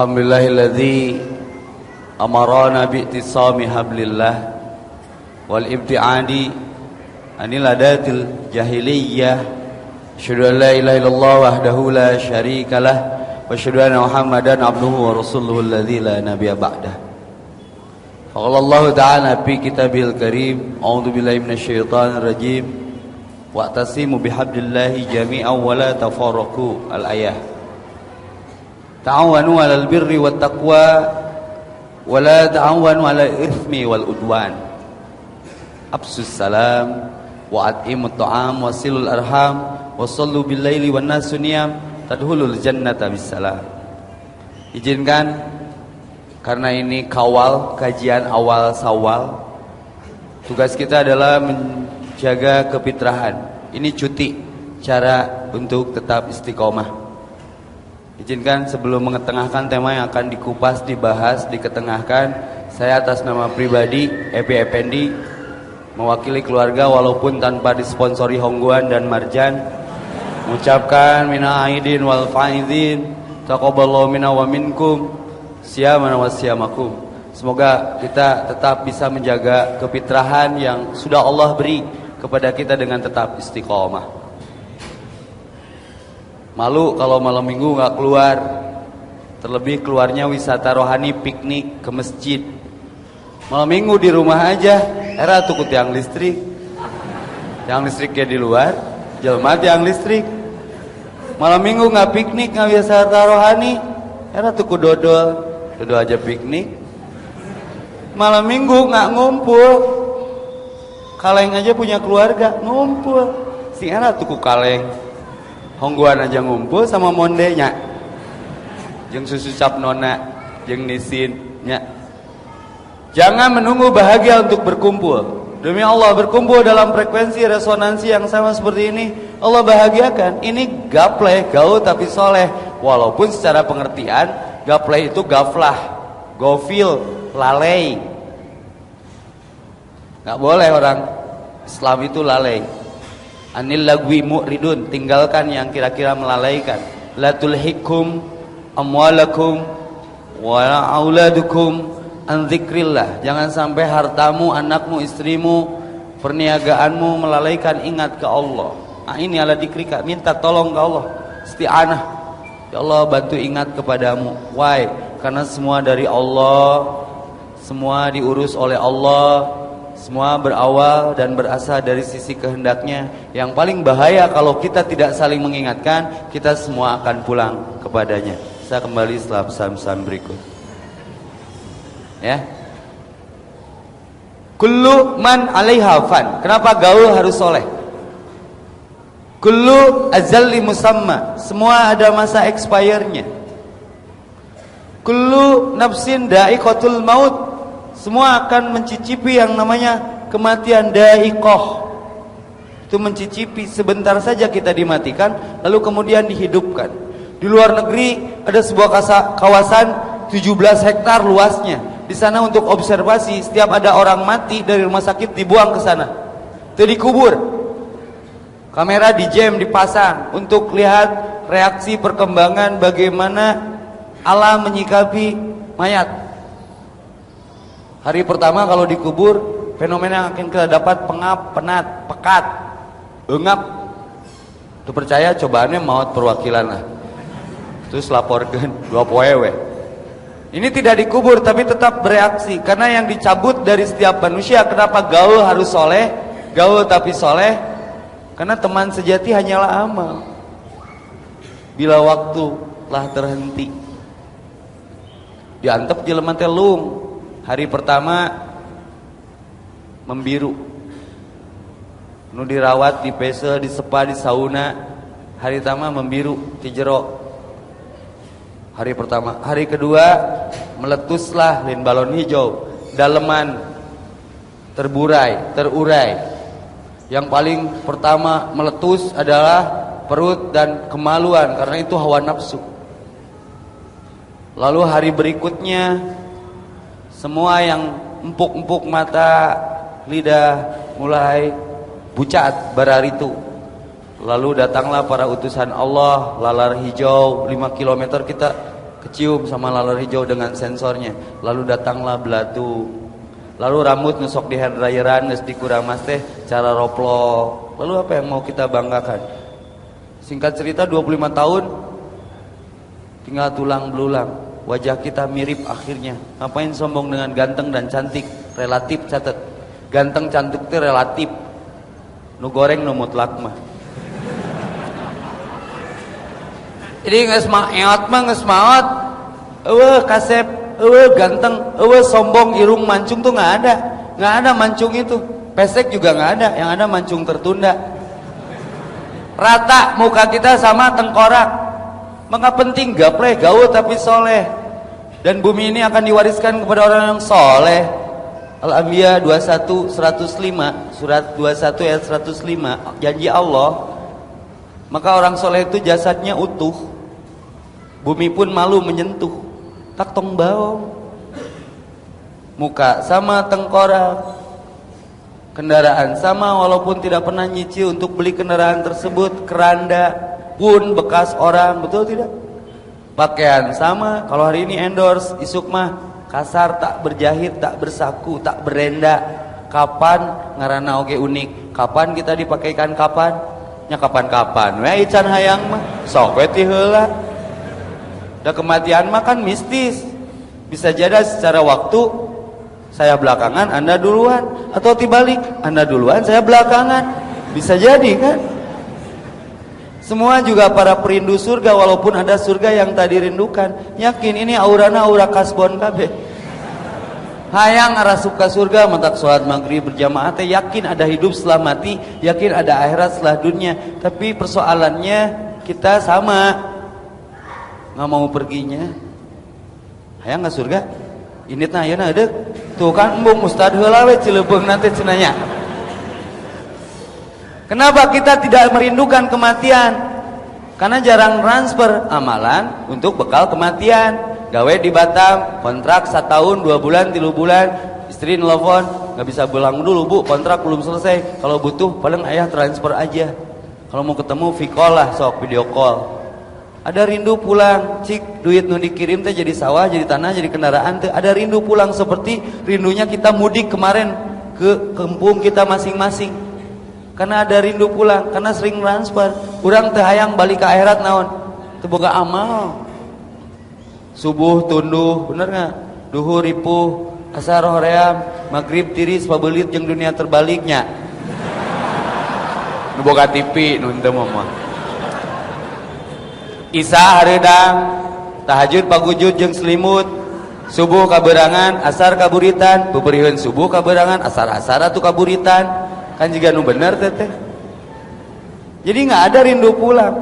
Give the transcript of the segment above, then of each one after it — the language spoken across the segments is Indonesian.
الحمد لله الذي أمرنا باعتصام حبل الله والابتعاد عن العادات الجاهلية أشهد أن لا إله إلا الله وحده لا شريك له وأشهد أن محمدا عبده ورسوله الذي لا نبي بعده فقال الله تعالى في كتابه الكريم أعوذ بالله من الشيطان الرجيم واعتصموا بحبل الله جميعا ولا تفرقوا الآيات Ta'awanu 'alal birri wat taqwa wa la ta'awanu 'alal ithmi wal udwan. Absus salam wa at'imut ta'am wa silul arham wa sallu bil laili wan nasu tadhulul jannata bisalam. Izinkan karena ini kawal kajian awal sawal tugas kita adalah menjaga kepitrahan ini cuti cara untuk tetap istiqomah Izinkan sebelum mengetengahkan tema yang akan dikupas, dibahas, diketengahkan Saya atas nama pribadi, Epi Effendi Mewakili keluarga walaupun tanpa disponsori Hongguan dan Marjan Mengucapkan mina aidin wal faizin Taqaballahu minna wa minkum Siyamana wa Semoga kita tetap bisa menjaga kepitrahan yang sudah Allah beri kepada kita dengan tetap istiqomah Malu kalau malam minggu nggak keluar. Terlebih keluarnya wisata rohani piknik ke masjid. Malam minggu di rumah aja. Era tuh tiang listrik. Yang listriknya di luar. Jelma tiang listrik. Malam minggu nggak piknik nggak wisata rohani. Era tuh dodol. Dodol aja piknik. Malam minggu nggak ngumpul. Kaleng aja punya keluarga ngumpul. Si era tuh kaleng. Hongguan aja ngumpul sama mondenya Jeng susu cap nona Jeng nisinnya Jangan menunggu bahagia untuk berkumpul. Demi Allah berkumpul dalam frekuensi resonansi yang sama seperti ini Allah bahagiakan. Ini gaple, gaul tapi soleh. Walaupun secara pengertian Gaple itu gaflah Gofil, lalai. Gak boleh orang Islam itu lalai anil lagwi mu'ridun tinggalkan yang kira-kira melalaikan. La tulhikum amwalakum wa auladukum an dzikrillah jangan sampai hartamu anakmu istrimu perniagaanmu melalaikan ingat ke Allah. Nah ini ala dikrika minta tolong ke Allah. Isti'anah. Ya Allah bantu ingat kepadamu. Why? Karena semua dari Allah semua diurus oleh Allah semua berawal dan berasal dari sisi kehendaknya. Yang paling bahaya kalau kita tidak saling mengingatkan Kita semua akan pulang kepadanya. Saya kembali setelah pesan-pesan berikut. Ya. Kullu man alaiha fan. Kenapa gaul harus soleh? Kullu azalli musamma. Semua ada masa expire-nya. Kullu nafsin da'iqatul maut semua akan mencicipi yang namanya kematian daikoh. Itu mencicipi sebentar saja kita dimatikan lalu kemudian dihidupkan. Di luar negeri ada sebuah kawasan 17 hektar luasnya. Di sana untuk observasi setiap ada orang mati dari rumah sakit dibuang ke sana. Itu dikubur. Kamera di jam dipasang untuk lihat reaksi perkembangan bagaimana alam menyikapi mayat. Hari pertama kalau dikubur fenomena yang akan kita dapat pengap, penat, pekat, engap. Itu percaya cobaannya maut perwakilan lah. Terus laporkan dua poewe. Ini tidak dikubur tapi tetap bereaksi karena yang dicabut dari setiap manusia kenapa gaul harus soleh, gaul tapi soleh karena teman sejati hanyalah amal. Bila waktu telah terhenti, diantep jelema teh lung Hari pertama membiru. Nu dirawat di pese, di sepa, di sauna. Hari pertama membiru, di jero. Hari pertama, hari kedua meletuslah lin balon hijau, daleman terburai, terurai. Yang paling pertama meletus adalah perut dan kemaluan karena itu hawa nafsu. Lalu hari berikutnya semua yang empuk-empuk mata, lidah mulai pucat bararitu. Lalu datanglah para utusan Allah, lalar hijau 5 km kita kecium sama laler hijau dengan sensornya. Lalu datanglah belatu. Lalu rambut nusok di hair dryeran, nges di kuramas teh cara roplok. Lalu apa yang mau kita banggakan? Singkat cerita 25 tahun tinggal tulang belulang. Wajah kita mirip akhirnya. Ngapain sombong dengan ganteng dan cantik? Relatif catat. Ganteng cantik itu relatif. Nu goreng nu mutlak mah. Jadi geus maot mah geus maot. Eueuh kasep, eueuh ganteng, eueuh sombong irung mancung tuh nggak ada. nggak ada mancung itu. Pesek juga nggak ada, yang ada mancung tertunda. Rata muka kita sama tengkorak. Maka penting gapleh gaul tapi soleh. Dan bumi ini akan diwariskan kepada orang yang soleh. Al-Anbiya 21 105 surat 21 ayat 105 janji Allah maka orang soleh itu jasadnya utuh. Bumi pun malu menyentuh. Tak tong bau muka sama tengkorak. Kendaraan sama walaupun tidak pernah nyicil untuk beli kendaraan tersebut. Keranda pun bekas orang. Betul tidak pakaian sama kalau hari ini endorse isuk mah kasar tak berjahit tak bersaku tak berenda. Kapan? Ngarana oge unik. Kapan kita dipakaikan kapan? Nya kapan-kapan. We ican hayang mah sok we ti heula. Da kematian mah kan mistis. Bisa jadi secara waktu saya belakangan anda duluan. Atau tibalik anda duluan saya belakangan. Bisa jadi kan semua juga para perindu surga walaupun ada surga yang tadi rindukan yakin ini aurana aura kasbon kabeh hayang arah suka surga mentak sholat maghrib berjamaah teh yakin ada hidup setelah mati yakin ada akhirat setelah dunia. Tapi persoalannya kita sama. Nggak mau perginya. Hayang nggak surga? Ini tah ada tuh kan embung ustad heula we nanti cenanya kenapa kita tidak merindukan kematian? Karena jarang transfer amalan untuk bekal kematian. Gawe di Batam kontrak setahun dua bulan tiga bulan. Istri nelfon nggak bisa pulang dulu bu kontrak belum selesai. Kalau butuh paling ayah transfer aja. Kalau mau ketemu call lah sok video call. Ada rindu pulang cik duit nu dikirim teh jadi sawah jadi tanah jadi kendaraan teh. Ada rindu pulang seperti rindunya kita mudik kemarin ke kampung kita masing-masing karena ada rindu pulang karena sering transfer. Kurang teh hayang balik ke akhirat naon? Terbuka amal. Subuh tunduh bener nggak duhur ripuh asar hoream maghrib tiris pabelit yang dunia terbaliknya. Nu boga TV nu teu mah Isa hareudang tahajud pagujud jeung selimut. Subuh kaberangan asar kaburitan. Beberieun subuh kaberangan asar asar atuh kaburitan kan juga nu bener teh jadi nggak ada rindu pulang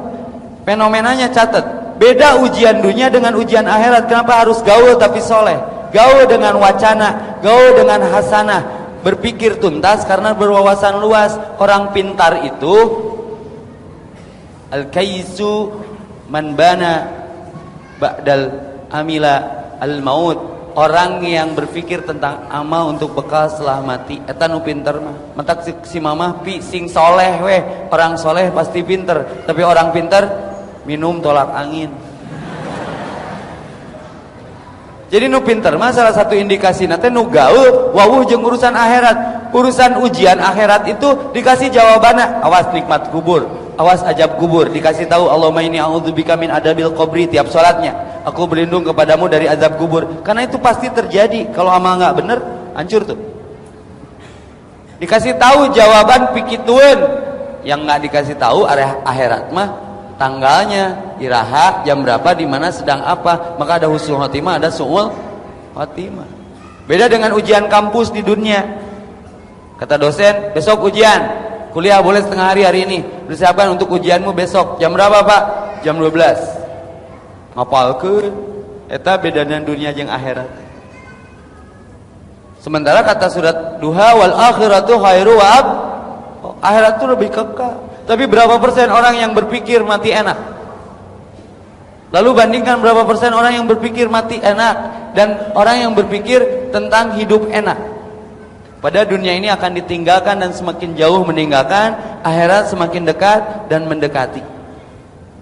fenomenanya catat Beda ujian dunia dengan ujian akhirat. Kenapa harus gaul tapi soleh? Gaul dengan wacana, gaul dengan hasanah. Berpikir tuntas karena berwawasan luas. Orang pintar itu al-kaisu man bana ba'dal amila al-maut. Orang yang berpikir tentang amal untuk bekal setelah mati. Eta nu pinter mah. Mentak si, si mamah pi sing soleh weh. Orang soleh pasti pinter. Tapi orang pinter minum tolak angin. Jadi nu pinter mah salah satu indikasi nanti nu gaul. Wawuh jeung urusan akhirat. Urusan ujian akhirat itu dikasih jawabannya awas nikmat kubur awas ajab kubur dikasih tahu Allahumma inni a'udzubika min adabil qabri tiap salatnya aku berlindung kepadamu dari azab kubur karena itu pasti terjadi kalau amal nggak bener hancur tuh dikasih tahu jawaban pikituan yang nggak dikasih tahu area akhirat mah tanggalnya, iraha, jam berapa, di mana sedang apa. Maka ada husnul khotimah, ada suul khotimah. Beda dengan ujian kampus di dunia. Kata dosen, besok ujian. Kuliah boleh setengah hari hari ini. Persiapkan untuk ujianmu besok. Jam berapa, Pak? Jam 12. ke? eta beda dengan dunia yang akhirat. Sementara kata surat duha wal akhiratu khairu wa akhirat itu lebih kekal. Tapi berapa persen orang yang berpikir mati enak? Lalu bandingkan berapa persen orang yang berpikir mati enak dan orang yang berpikir tentang hidup enak. Pada dunia ini akan ditinggalkan dan semakin jauh meninggalkan, akhirat semakin dekat dan mendekati.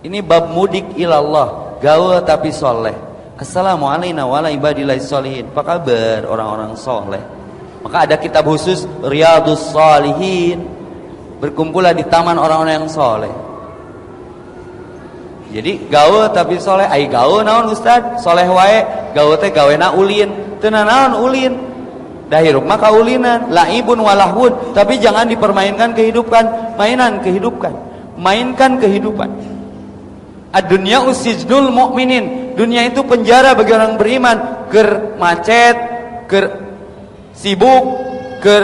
Ini bab mudik ilallah, gaul tapi soleh. Assalamualaikum warahmatullahi wabarakatuh. Apa kabar orang-orang soleh? Maka ada kitab khusus Riyadus Salihin. Berkumpullah di taman orang-orang yang soleh. Jadi gawe tapi soleh, ai gawe naon Ustad? Soleh wae, gawe teh gawena ulin. Teu naon ulin. Dahirup maka ulinan, laibun walahun, tapi jangan dipermainkan kehidupan, mainan kehidupan. Mainkan kehidupan. Ad-dunya usijnul mukminin. Dunia itu penjara bagi orang beriman. Ker macet, ker sibuk, ker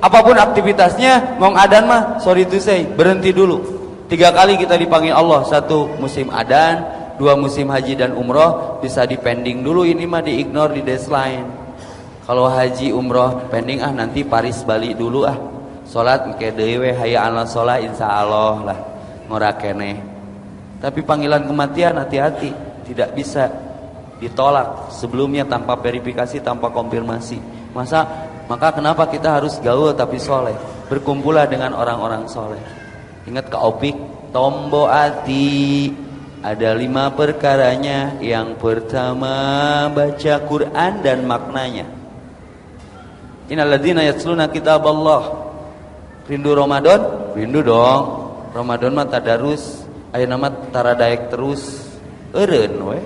apa pun aktivitasnya, ngong adan mah sorry to say, berhenti dulu. Tiga kali kita dipanggil Allah, satu musim adan, dua musim haji dan umroh, bisa dipending dulu ini mah diignore di deadline. Kalau haji umroh pending ah nanti Paris Bali dulu ah. Salat ke dewe hayya ala salat insyaallah lah ngorakene. Tapi panggilan kematian hati-hati, tidak bisa ditolak sebelumnya tanpa verifikasi, tanpa konfirmasi. Masa maka kenapa kita harus gaul tapi soleh? Berkumpullah dengan orang-orang soleh. Ingat ke opik Tombo ati Ada lima perkaranya Yang pertama Baca Quran dan maknanya Innaladina yatsluna kitab Allah Rindu Ramadan? Rindu dong. Ramadan mah tadarus. Ayo nama taradaek terus. Eren we.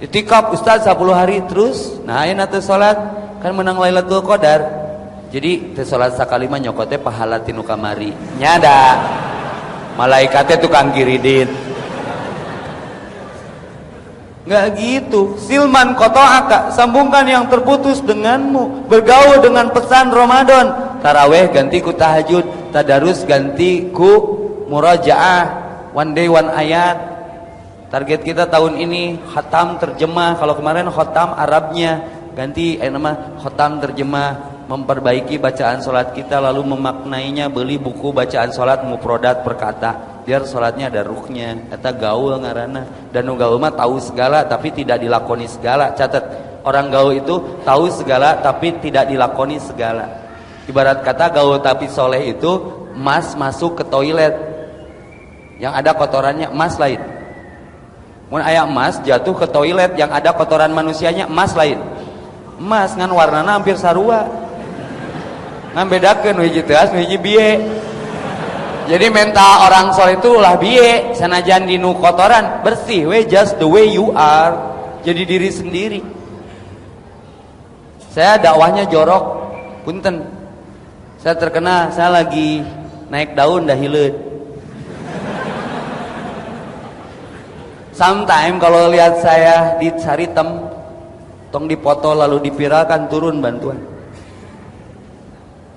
Itikaf Ustaz 10 hari terus. Nah ayo nate salat? Kan menang Lailatul Qadar. Jadi teh salat sakali nyokotnya pahala tinu kamari. Nyada. Malaikatnya tukang kiridin Enggak gitu. Silman kotoaka, sambungkan yang terputus denganmu. Bergaul dengan pesan Ramadan. Taraweh ganti ku tahajud, tadarus ganti ku murajaah. One day one ayat. Target kita tahun ini khatam terjemah. Kalau kemarin khatam Arabnya, ganti eh nama khatam terjemah memperbaiki bacaan sholat kita lalu memaknainya beli buku bacaan sholat muprodat perkata biar sholatnya ada ruhnya kata gaul ngarana dan gaul mah tahu segala tapi tidak dilakoni segala. Catat orang gaul itu tahu segala tapi tidak dilakoni segala. Ibarat kata gaul tapi soleh itu emas masuk ke toilet. Yang ada kotorannya emas lain. Mun ayam emas jatuh ke toilet yang ada kotoran manusianya emas lain. Emas ngan warnana hampir sarua. Ngambedakeun hiji teas hiji biye jadi menta orang soleh itu ulah biye sanajan dinu kotoran bersih we just the way you are. Jadi diri sendiri. Saya dakwahnya jorok punten. Saya terkena saya lagi naik daun dah hileud Sometimes kalau lihat saya di saritem tong dipoto lalu dipiralkan turun bantuan.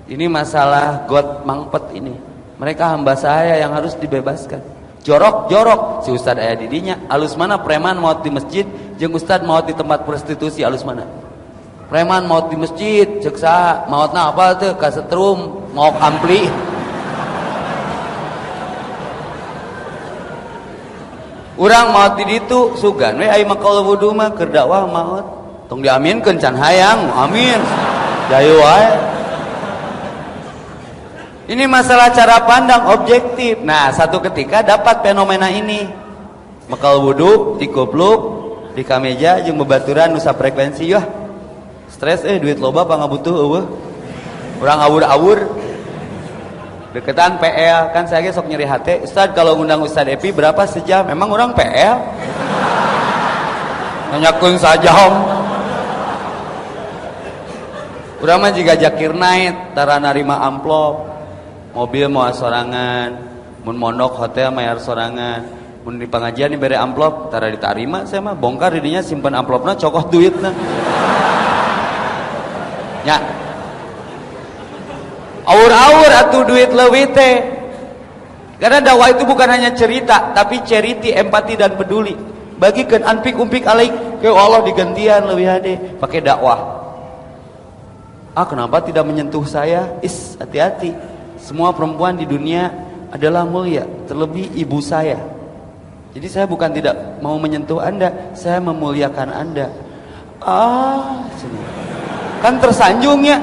Ini masalah God mangpet ini. Mereka hamba saya yang harus dibebaskan. Jorok, jorok. Si Ustad ayah didinya. Alus mana preman mau di masjid. Jeng Ustad mau di tempat prostitusi. Alus mana? Preman mau di masjid. Ceksa. Mautna apa tuh? Kasetrum. Mau ampli. Urang maut di ditu sugan we ai makal wudu mah keur dakwah maut. Tong diaminkeun can hayang, amin. Dayu wae. Ini masalah cara pandang objektif. Nah, satu ketika dapat fenomena ini. Mekal wudhu, dikupluk, di kameja, jeung bebaturan nusa frekuensi ya. Stres eh duit loba apa ngabutuh eueuh. Urang awur-awur. Deketan PL kan saya sok nyeri hati. Ustad kalau ngundang Ustad Epi berapa sejam? Memang orang PL? Nanyakeun sajam. Urang mah jika jakir naik, tara narima amplop mobil mau sorangan mun monok hotel mayar sorangan. Mun di pengajian beri amplop tara diterima saya mah bongkar dirinya simpan amplopnya cokoh duitnya ya. Awur-awur atuh duit leuwih teh. Karena dakwah itu bukan hanya cerita tapi ceriti empati dan peduli. Bagikan anpik umpik alaik ke Allah digantian lebih hade pakai dakwah. Ah kenapa tidak menyentuh saya? Is hati-hati semua perempuan di dunia adalah mulia, terlebih ibu saya. Jadi saya bukan tidak mau menyentuh Anda, saya memuliakan Anda. Ah, kan tersanjung ya.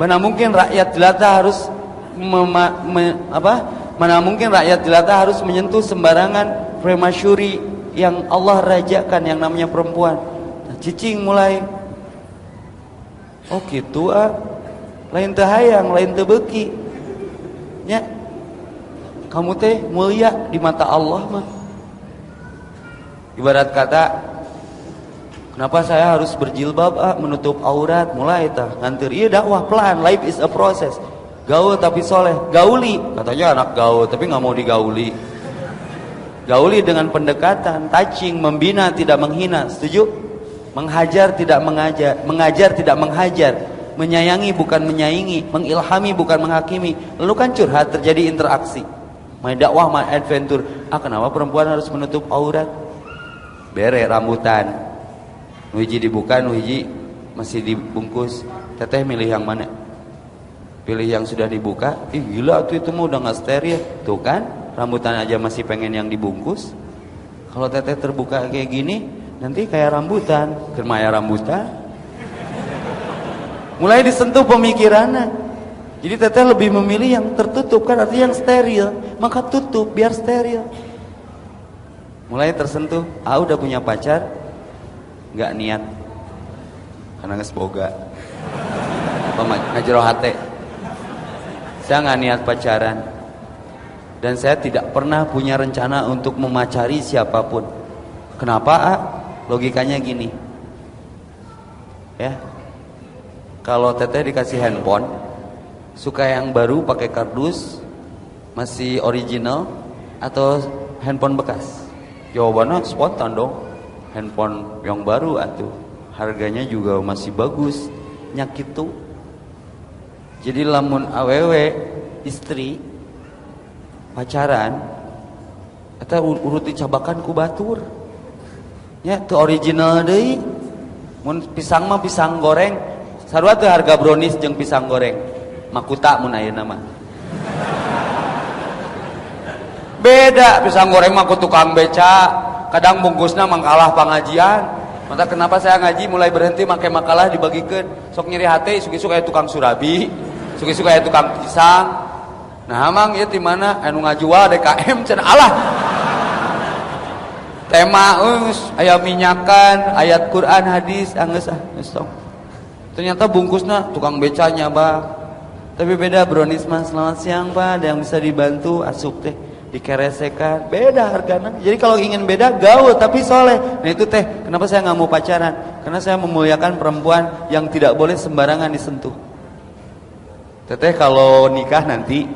Mana mungkin rakyat jelata harus mema, me, apa? Mana mungkin rakyat jelata harus menyentuh sembarangan premasyuri yang Allah rajakan yang namanya perempuan. Nah, cicing mulai Oh gitu ah. Lain hayang, lain tebeki. Ya. Kamu teh mulia di mata Allah mah. Ibarat kata Kenapa saya harus berjilbab ah, menutup aurat? Mulai tah ngantir iya dakwah pelan. Life is a process. Gaul tapi soleh gauli. Katanya anak gaul tapi nggak mau digauli. Gauli dengan pendekatan touching membina tidak menghina. Setuju? Menghajar tidak mengajar, mengajar tidak menghajar, menyayangi bukan menyaingi, mengilhami bukan menghakimi. Lalu kan curhat terjadi interaksi. Main dakwah, main adventure. Ah kenapa perempuan harus menutup aurat? Bere rambutan. Nuhiji dibuka, nuhiji masih dibungkus. Teteh milih yang mana? Pilih yang sudah dibuka. Ih gila tuh itu mah udah nggak steril. Tuh kan, rambutan aja masih pengen yang dibungkus. Kalau teteh terbuka kayak gini, nanti kayak rambutan kermaya rambutan mulai disentuh pemikirannya. Jadi teteh lebih memilih yang tertutup kan artinya yang steril. Maka tutup biar steril. Mulai tersentuh ah udah punya pacar? Nggak niat. Karena nggak semoga. Apa ngajero hati saya nggak niat pacaran. Dan saya tidak pernah punya rencana untuk memacari siapa pun. Kenapa ah logikanya gini. Ya kalau teteh dikasih handphone suka yang baru pakai kardus masih original atau handphone bekas? Jawabannya spontan dong. Handphone yang baru atau harganya juga masih bagus. Nyakit tuh. Jadi lamun awewe istri pacaran atau urut dicabakan ku batur. Ya itu original deh mun pisang mah pisang goreng sarua tuh harga brownies jeng pisang goreng. Makuta mun ayeuna nama beda pisang goreng mah tukang beca. Kadang bungkusnya mangkalah pengajian maka kenapa saya ngaji? Mulai berhenti pakai makalah dibagikan. Sok nyeri hati suki-suki kayak tukang surabi. Suki-suki kayak tukang pisang. Nah emang ya di mana? Anu ngajual DKM cenah Allah tema us ayat minyakan ayat Quran hadis angges ah ternyata bungkusnya tukang becanya bah tapi beda brownies mas selamat siang pak ada yang bisa dibantu? Asup teh. Dikeresekan. Beda harganya. Jadi kalau ingin beda gaul. Tapi soleh. Nah itu teh. Kenapa saya nggak mau pacaran? Karena saya memuliakan perempuan yang tidak boleh sembarangan disentuh. Teteh kalau nikah nanti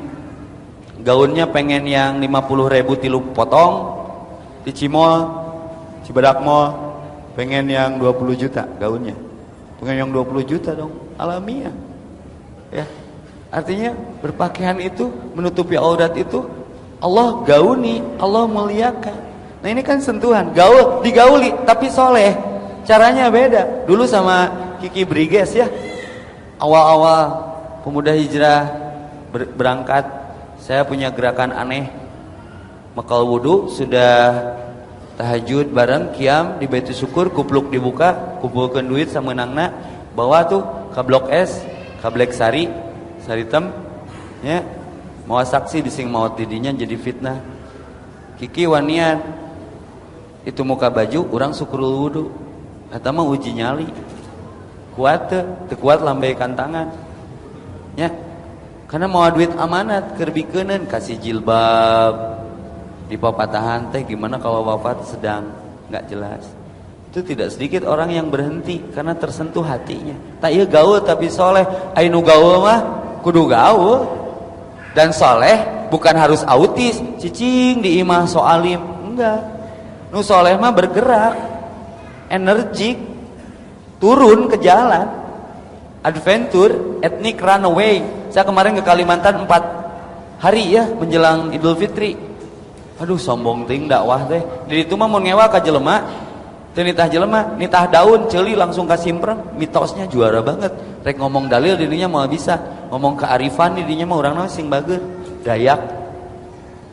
gaunnya pengen yang 50 ribu tilu potong di Cimol, Cibadak Mall, pengen yang 20 juta gaunnya. Pengen yang 20 juta dong, alamiah. Ya. Artinya berpakaian itu menutupi aurat itu Allah gauni, Allah muliakan. Nah ini kan sentuhan, gaul, digauli tapi soleh. Caranya beda. Dulu sama Kiki Briges ya, awal-awal pemuda hijrah berangkat, saya punya gerakan aneh Makal wudhu sudah tahajud bareng kiam di baitu syukur kupluk dibuka kumpulkan duit sama nangna bawa tuh ke blok S ke Black Sari Saritem ya. Mau saksi di sing maut didinya jadi fitnah. Kiki wanian. Itu muka baju orang syukurul wudhu atau mah uji nyali. Kuat tuh kuat lambaikan tangan ya. Karena mau duit amanat kerbikeun kasih jilbab di papatahan teh gimana kalau wafat sedang? Nggak jelas. Itu tidak sedikit orang yang berhenti karena tersentuh hatinya. Tak iya gaul tapi soleh. Ainu gaul mah kudu gaul. Dan soleh bukan harus autis cicing di imah soalim enggak. Nu soleh mah bergerak energik turun ke jalan. Adventure ethnic runaway. Saya kemarin ke Kalimantan empat hari ya menjelang Idul Fitri aduh sombong ting dakwah teh. Di itu mah mau ngewa ka jelema. Teu nitah jelema nitah daun celi langsung simpreng. Mitosnya juara banget. Rek ngomong dalil dirinya mau bisa. Ngomong kearifan dirinya mah urang sing bager. Dayak.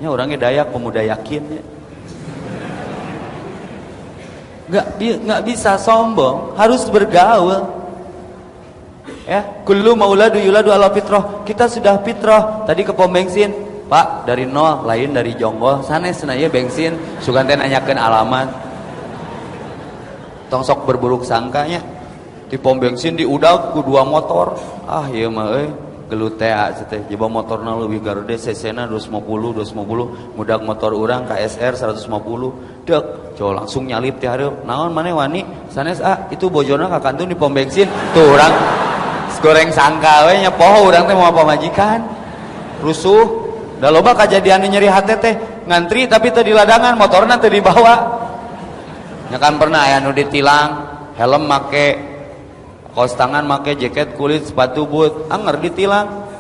Nya orangnya dayak pemuda yakin ya nggak nggak bisa sombong. Harus bergaul. Ya kullu mauladu yuladu ala fitrah. Kita sudah fitrah. Tadi ke pom bensin Pak dari nol lain dari jonggol sanes ya bensin. Suganten nanyakan alamat. Tongsok berburuk sangkanya di pom bensin di udah ku dua motor. Ah iya mah eh. Gelut teh teh. Coba motorna lebih garde cc-na 250 250 mudak motor orang KSR 150 dek coba langsung nyalip teh hari naon mana wani? Sanes ah itu bojona kakantun di pom bensin. Tuh orang goreng sangka we nyepoh orang teh mau apa majikan? Rusuh Da loba kejadian nyeri hati teh ngantri tapi tadi ladangan motornya tadi dibawa. Ya kan pernah ya nu ditilang, helm make kaos tangan make jaket kulit sepatu boot, anger ditilang.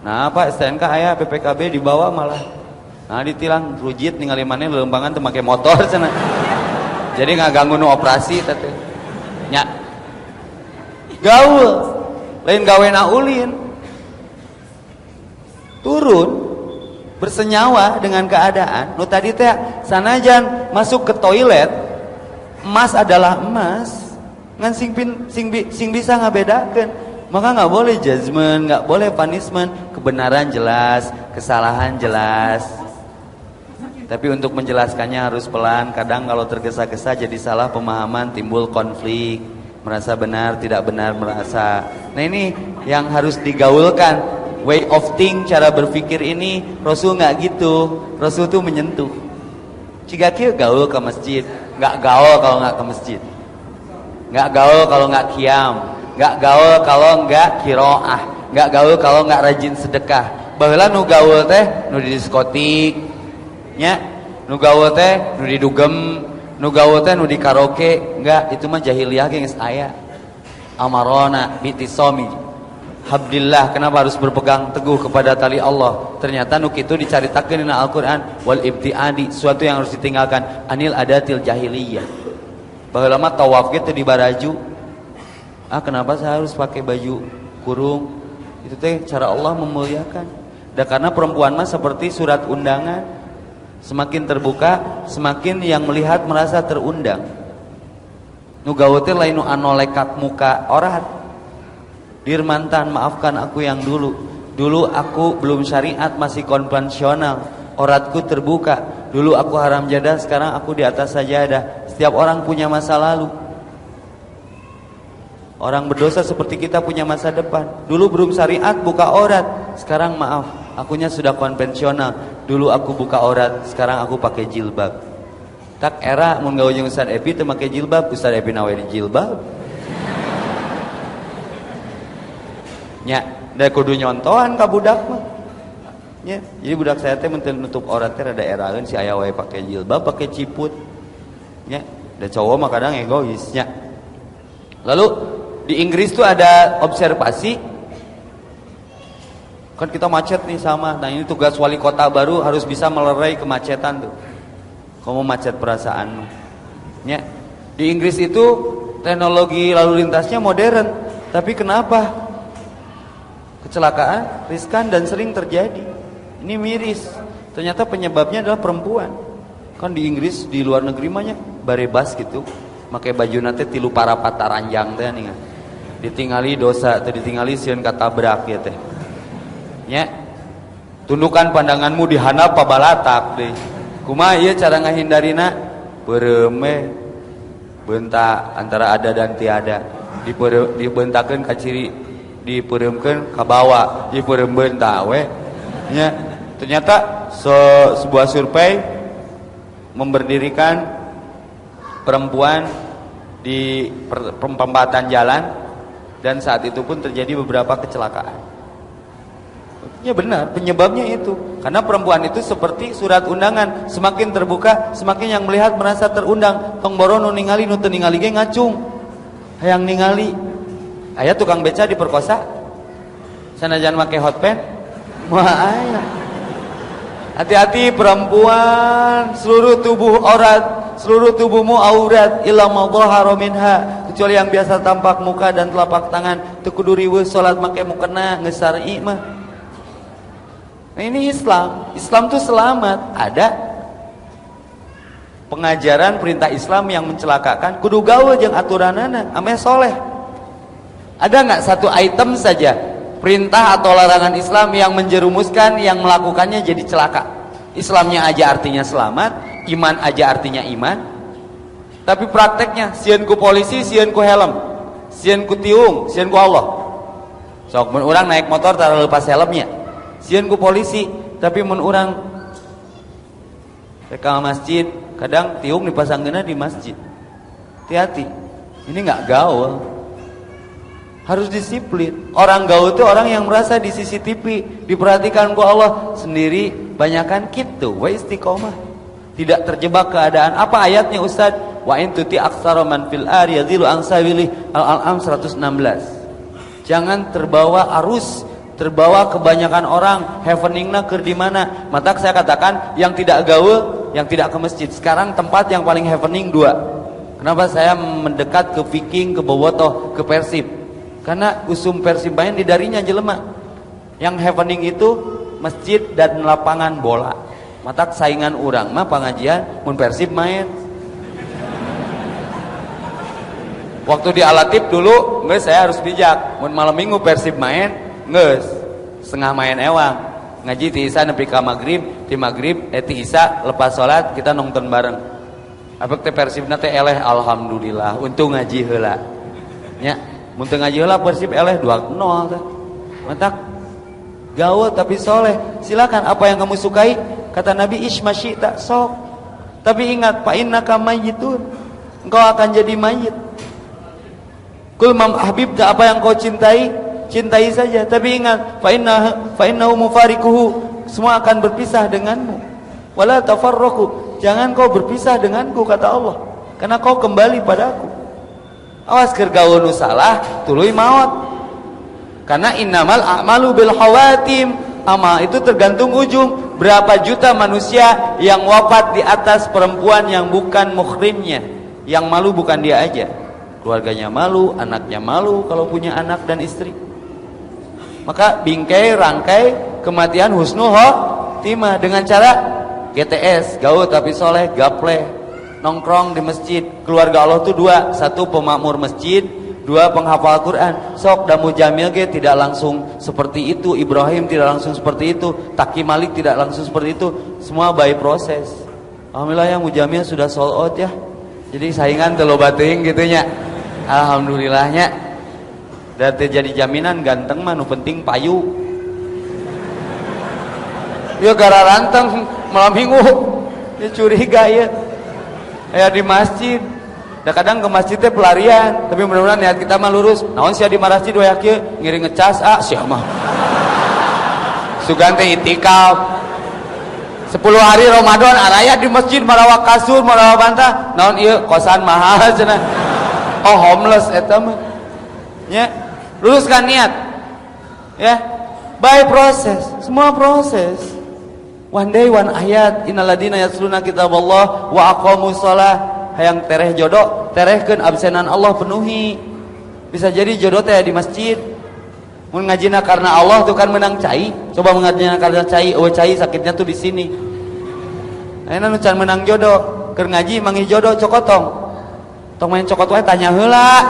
Nah, Pak STNK aya PPKB dibawa malah. Nah, ditilang rujit ningali maneh lembangan teu make motor cenah. Jadi ngaganggu nu operasi teh. Nya. Gaul. Lain gawena ulin. Turun bersenyawa dengan keadaan. Nu tadi teh sanajan masuk ke toilet emas adalah emas ngan sing pin, sing, bi, sing bisa ngabedakan maka nggak boleh judgment nggak boleh punishment. Kebenaran jelas kesalahan jelas. Tapi untuk menjelaskannya harus pelan. Kadang kalau tergesa-gesa jadi salah pemahaman timbul konflik. Merasa benar tidak benar merasa. Nah ini yang harus digaulkan way of think, cara berpikir ini Rasul nggak gitu. Rasul tuh menyentuh. Jika kia gaul ke masjid, nggak gaul kalau nggak ke masjid. Nggak gaul kalau nggak kiam, nggak gaul kalau nggak kiroah, nggak gaul kalau nggak rajin sedekah. Bahwa nu gaul teh nu di diskotik, nya nu gaul teh nu di dugem, nu gaul teh nu di karaoke, nggak itu mah jahiliyah geus aya. Amarona bitisomi Habdillah kenapa harus berpegang teguh kepada tali Allah? Ternyata nuk itu dicaritakan di Al-Quran. Wal ibtiadi sesuatu yang harus ditinggalkan. Anil adatil jahiliyah. Bahwa lama tawaf gitu di baraju. Ah kenapa saya harus pakai baju kurung? Itu teh cara Allah memuliakan. Dan karena perempuan mah seperti surat undangan. Semakin terbuka semakin yang melihat merasa terundang. Nu lain nu anolekat muka orang Dirmantan maafkan aku yang dulu. Dulu aku belum syariat masih konvensional. Oratku terbuka. Dulu aku haram jadah sekarang aku di atas sajadah. Setiap orang punya masa lalu. Orang berdosa seperti kita punya masa depan. Dulu belum syariat buka orat. Sekarang maaf Akunya sudah konvensional. Dulu aku buka orat Sekarang aku pakai jilbab. Tak era gawe Ustaz Epi teu make jilbab Ustaz Epi nawe di jilbab nya da kudu nyontohan ka budak mah. Nya jadi budak saya teh mentel nutup aurat teh rada eraeun si aya wae pake jilbab pake ciput. Nya da cowok mah kadang egois nya. Lalu di Inggris tuh ada observasi. Kan kita macet nih sama nah ini tugas wali kota baru harus bisa melerai kemacetan tuh. Kamu macet perasaan ya di Inggris itu teknologi lalu lintasnya modern tapi kenapa Kecelakaan riskan dan sering terjadi. Ini miris. Ternyata penyebabnya adalah perempuan. Kan di Inggris di luar negeri banyak barebas gitu. Pakai baju nanti tilu para patah ranjang teh nih. Ditingali dosa, teh ditingali sieun katabrak ya teh. Ya. Tundukkan pandanganmu di handap pabalatak deh. Kuma iya cara ngahindarina bereme bentak antara ada dan tiada. Dibentakeun ka ciri dipuremkan ke bawah dipuremkan tawe nya ternyata se sebuah survei memberdirikan perempuan di perempatan jalan dan saat itu pun terjadi beberapa kecelakaan Ya benar, penyebabnya itu. Karena perempuan itu seperti surat undangan, semakin terbuka, semakin yang melihat merasa terundang. Tong boro nu ningali nu ngacung. Hayang ningali ayah tukang beca diperkosa. Sana jangan pakai hot pen wah ayah hati-hati perempuan. Seluruh tubuh aurat seluruh tubuhmu aurat. Illa minha. Kecuali yang biasa tampak muka dan telapak tangan. Teu kudu riweuh salat make mukena geus syar'i mah. Nah, ini Islam. Islam tuh selamat. Ada pengajaran perintah Islam yang mencelakakan. Kudu gaul jeung aturanana ame soleh ada nggak satu item saja perintah atau larangan Islam yang menjerumuskan yang melakukannya jadi celaka. Islamnya aja artinya selamat, iman aja artinya iman. Tapi prakteknya sieun ku polisi, sieun ku helm, sieun ku tiung, sieun ku Allah. Sok mun urang naik motor tara lepas helmnya. Sieun ku polisi, tapi mun urang masjid, kadang tiung dipasangkeuna di masjid. Hati-hati. Ini nggak gaul. Harus disiplin. Orang gaul itu orang yang merasa di CCTV, diperhatikan ku Allah sendiri, banyakan gitu. Wa istiqomah. Tidak terjebak keadaan. Apa ayatnya Ustaz? Wa in tuti aktsara man fil ar yadhilu an Al-An'am 116. Jangan terbawa arus terbawa kebanyakan orang happeningna ke di mana mata saya katakan yang tidak gaul yang tidak ke masjid sekarang tempat yang paling happening dua kenapa saya mendekat ke Viking ke Bowoto ke Persib karena usum Persib main di darinya jelema. Yang happening itu masjid dan lapangan bola. Mata saingan orang mah pengajian mun Persib main. Waktu di Alatip dulu nggak saya harus bijak. Mun malam minggu Persib main nges setengah main ewang. Ngaji ti isa nepi ka maghrib ti maghrib eh ti isa lepas sholat kita nonton bareng. Apa teh persib teh eleh alhamdulillah. Untung ngaji heula. Nya mun ngaji heula persib eleh 2-0 teh. Mantap gaul tapi soleh. Silakan apa yang kamu sukai? Kata Nabi tak sok. Tapi ingat fa innaka mayyitun. Engkau akan jadi mayit kul mam habib apa yang kau cintai? Cintai saja. Tapi ingat fa inna fa innahu mufarikuhu. Semua akan berpisah denganmu. Wala tafarraqu. Jangan kau berpisah denganku kata Allah. Karena kau kembali padaku awas keur gaul nu salah tuluy maut. Karena innamal a'malu bil hawatim amal itu tergantung ujung. Berapa juta manusia yang wafat di atas perempuan yang bukan muhrimnya. Yang malu bukan dia aja. Keluarganya malu anaknya malu kalau punya anak dan istri. Maka bingkai rangkai kematian husnul timah dengan cara GTS gaul tapi soleh gaple nongkrong di masjid. Keluarga Allah tuh dua. Satu pemakmur masjid dua penghafal Quran. Sok damu jamil ge tidak langsung seperti itu. Ibrahim tidak langsung seperti itu. Taki Malik tidak langsung seperti itu. Semua by proses Alhamdulillah yang mujamil sudah sold out ya. Jadi saingan telobating gitunya Alhamdulillahnya. Dan terjadi jaminan ganteng mah penting payu. Ya gara ranteng malam minggu. Ya curiga ya ya di masjid. Dan kadang ke masjidnya pelarian tapi mudah-mudahan niat kita mah lurus. Naon sih di masjid doa kieu ngiring ngecas ah siapa mah. Sugante itikaf. 10 hari Ramadan araya di masjid marawa kasur marawa bantah. Naon ieu kosan mahal cenah. Oh homeless eta mah. Nya luruskan niat. Ya by proses semua proses one day one ayat innaladina yasluna kitab Allah wa aqamu shalah. Hayang tereh jodoh terehkeun absenan Allah penuhi. Bisa jadi jodoh teh di masjid. Mun ngajina karena Allah tuh kan menang cai. Coba mengajina karena cai oh cai sakitnya tuh di sini. Ayeuna nu can menang jodoh. Keur ngaji mangi jodoh cokotong. Tong main cokot wae tanya heula.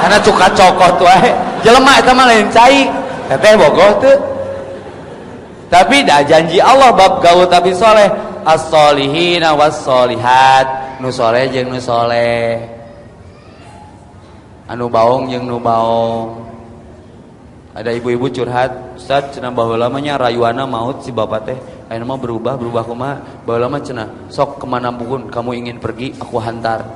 Karena cuka cokot wae. Jelema eta mah lain cai. Teteh bogoh tuh tapi dah janji Allah bab gaul tapi soleh. As-solihina was-solihat. Nu soleh jeung nu soleh. Anu baong jeung nu baong. Ada ibu-ibu curhat Ustaz cenah baheula mah nya rayuana maut si bapak teh. Ayeuna mah berubah berubah kumaha? Baheula mah cenah sok ke mana pun kamu ingin pergi aku hantar.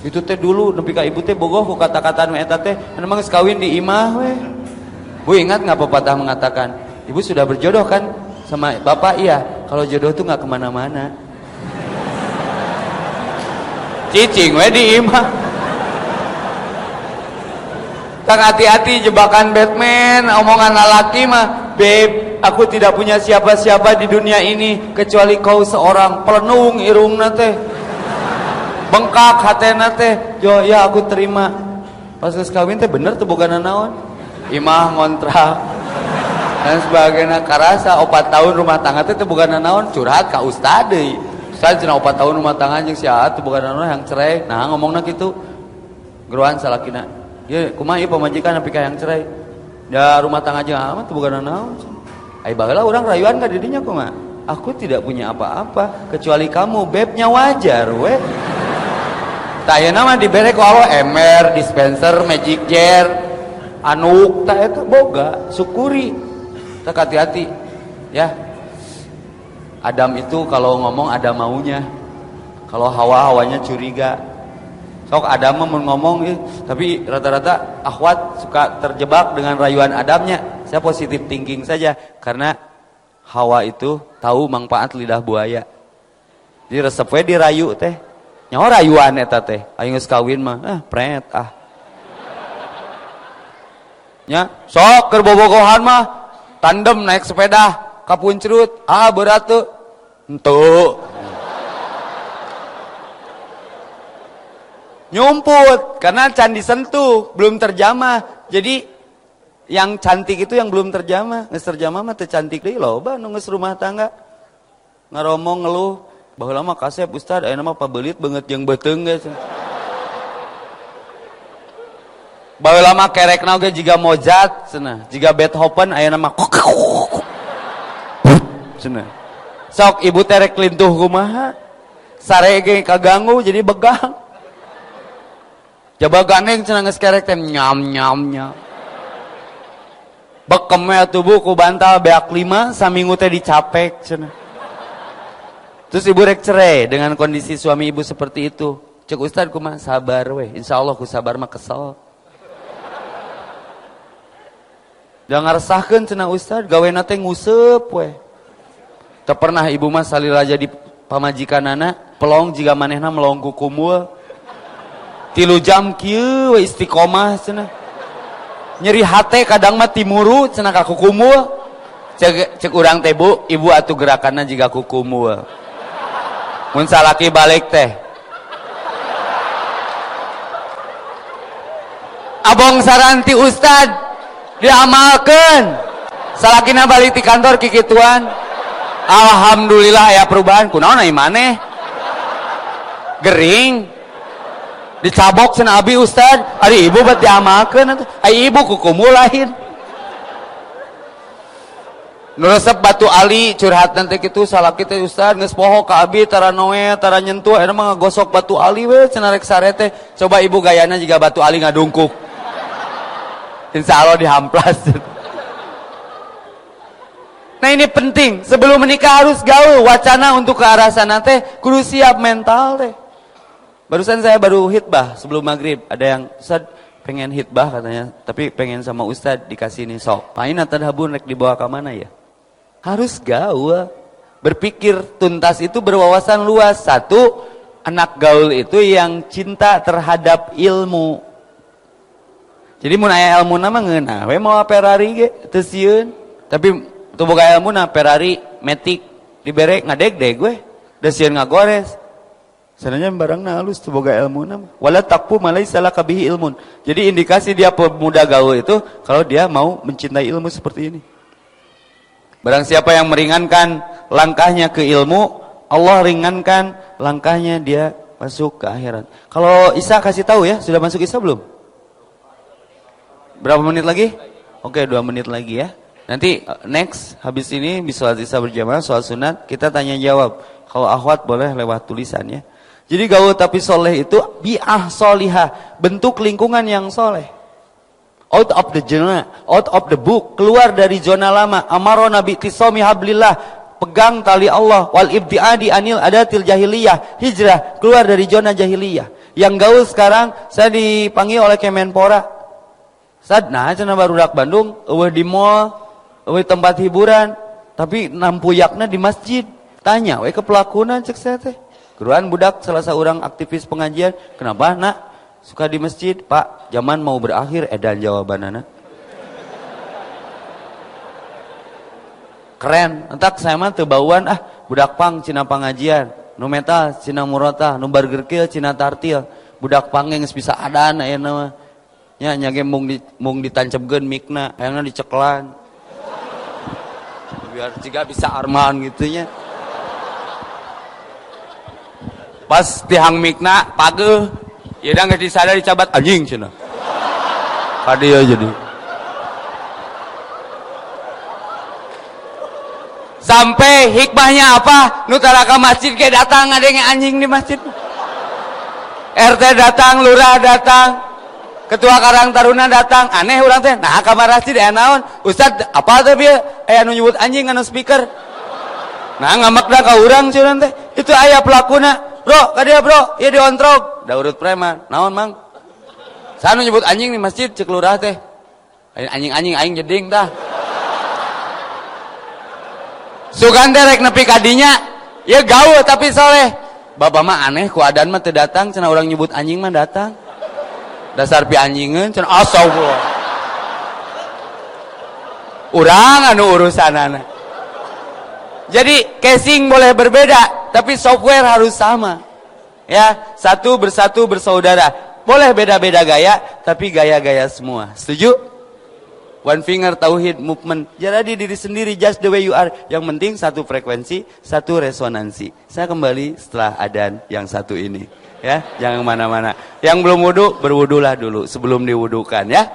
Itu teh dulu nepi ka ibu teh bogoh ku kata-kata nu eta teh. Memang sekawin di imah we. Bu ingat nggak pepatah mengatakan ibu sudah berjodoh kan? Sama bapak iya. Kalau jodoh tuh nggak ke mana-mana. Cicing we di imah hati-hati jebakan Batman omongan lelaki mah. Beb aku tidak punya siapa-siapa di dunia ini kecuali kau seorang pelenung irungna teh. Bengkak hatena teh. Yo ya aku terima. Pas kawin teh bener tuh bukan naon? Imah ngontrak dan sebagainya. Karasa opat tahun rumah tangga teh bukan naon curhat ka ustad deui. Ustad opat tahun rumah tangga sia teh bukan naon yang cerai. Nah ngomongna kitu. Geruan salakina. Ya kumaha ieu pamajikan nepi ka yang cerai? Ya rumah tangga aja amat bukan naon ai baheula orang rayuan ka dirinya kok mah aku tidak punya apa-apa kecuali kamu. Bebnya wajar we. Tak ya nama dibere ku Allah emer dispenser magic jar anuk tak eta boga syukuri tak hati-hati ya. Adam itu kalau ngomong ada maunya. Kalau hawa hawanya curiga. Sok Adam mau ngomong eh, tapi rata-rata akhwat suka terjebak dengan rayuan Adamnya. Saya positif thinking saja karena hawa itu tahu manfaat lidah buaya. Jadi resepnya dirayu teh. Nyawa rayuan eta teh. Ayo geus kawin mah ah pret ah. Nya sok keur bobogohan mah tandem naik sepeda ka puncrut ah berat tuh. Entu nyumput karena can disentuh belum terjamah. Jadi yang cantik itu yang belum terjamah. Nges terjamah mah cantik deh loba nu rumah tangga. Ngaromong ngeluh bahwa lama kasep Ustad aya nama pabelit banget yang beteng guys bahwa lama kerek oge jika mojat cenah jika Beethoven aya nama cenah sok ibu terek lintuh kumaha sare ge kaganggu jadi begang coba gandeng cenah geus kerek teh nyam nyam nyam bekeme tubuh ku bantal beak lima saminggu teh dicapek cenah Terus ibu rek cerai dengan kondisi suami ibu seperti itu. Cek Ustad mah sabar weh. Insya Allah ku sabar mah kesel. Jangan resahkan cina Ustad. Gawe nate ngusep weh. Tak pernah ibu mah salila jadi pamajikan anak. Pelong jika manehna melong kukumul. Tilu jam kieu we istiqomah cina. Nyeri hate kadang mah timuru cina kakukumul. Cek, cek urang teh bu, ibu atuh gerakanna jika kukumul mun salaki balik teh abong saranti ustad diamalkan. Salakina balik di kantor kikituan alhamdulillah ya perubahan kunaon ai maneh gering. Dicabok cenah abi ustad ari ibu buat diamalkan. Ai ibu kukumu lain Nuresep batu ali curhat nanti gitu salah kita Ustaz. Geus poho ka abi tara noe tara nyentuh. Mah ngagosok batu ali we cenah rek sarete. Coba ibu gayana jika batu ali ngadungkuk Insya Allah dihamplas. Nah ini penting. Sebelum menikah harus gaul. Wacana untuk ke arah sana teh kudu siap mental teh. Barusan saya baru hitbah sebelum maghrib. Ada yang Ustaz pengen hitbah katanya. Tapi pengen sama Ustaz dikasih nih sok. Pain tadhabun rek dibawa ke mana ya? Harus gaul. Berpikir tuntas itu berwawasan luas. Satu, anak gaul itu yang cinta terhadap ilmu. Jadi mun aya ilmu nama ngeunah we mau Ferrari ge teu sieun. Tapi teu boga ilmu na Ferrari Matic dibere ngadeg-deg we. Da sieun ngagores. Sebenarnya barangna halus tuh boga ilmu nama. Wala takpu malai salah kabihi ilmun. Jadi indikasi dia pemuda gaul itu kalau dia mau mencintai ilmu seperti ini. Barang siapa yang meringankan langkahnya ke ilmu, Allah ringankan langkahnya dia masuk ke akhirat. Kalau Isa kasih tahu ya, sudah masuk Isa belum? Berapa menit lagi? Oke, dua menit lagi ya. Nanti uh, next habis ini bisa Isa berjamaah soal sunat, kita tanya jawab. Kalau akhwat boleh lewat tulisan ya. Jadi gaul tapi soleh itu bi'ah solihah, bentuk lingkungan yang soleh out of the zona, out of the book, keluar dari zona lama. Amaro Nabi tisomi hablillah, pegang tali Allah, wal ibtiadi anil adatil jahiliyah, hijrah, keluar dari zona jahiliyah. Yang gaul sekarang, saya dipanggil oleh Kemenpora. Sad, nah, cina barudak Bandung, eueuh di mall, eueuh tempat hiburan, tapi nampuyakna di masjid. Tanya, we ke pelakuna cek saya teh. Keruan budak salah seorang aktivis pengajian, kenapa nak suka di masjid, Pak, zaman mau berakhir, edan jawaban anak. Keren, entak saya mah tebauan ah, budak pang cina pangajian, nu metal cina murota, nu burger cina tartil, budak pang yang bisa adan aya nama nya nyage mung di, mung ditancapkeun mikna hayangna diceklan. Biar jika bisa armaan gitu nya. Pas tihang mikna ya, yeudah nggak disadar dicabat anjing cenah. Ya jadi. Sampai hikmahnya apa? Nutaraka masjid ke datang ada yang anjing di masjid. RT datang, lurah datang, ketua Karang Taruna datang, aneh orang teh. Nah, kamar masjid aya naon? Ustad, apa tuh bieu? Eh anu nyebut anjing anu speaker. Nah, ngamak dah ka urang sih teh. Itu aya pelakuna. Bro, ka dia bro, ieu diontrog. Da urut preman. Naon, Mang? Sanu nyebut anjing di masjid cek lurah teh. Anjing-anjing aing jeding dah. Sugan derek nepi kadinya, ya gaul tapi soleh. Bapak mah aneh, ku adan mah datang, cenah orang nyebut anjing mah datang. Dasar pi anjingeun cenah astagfirullah. Urang anu urusanana. Jadi casing boleh berbeda, tapi software harus sama. Ya, satu bersatu bersaudara. Boleh beda-beda gaya, tapi gaya-gaya semua. Setuju? One finger tauhid movement. Jadi diri sendiri just the way you are. Yang penting satu frekuensi, satu resonansi. Saya kembali setelah adan yang satu ini. Ya, jangan mana-mana. Yang belum wudhu, berwudulah dulu sebelum diwudukan ya.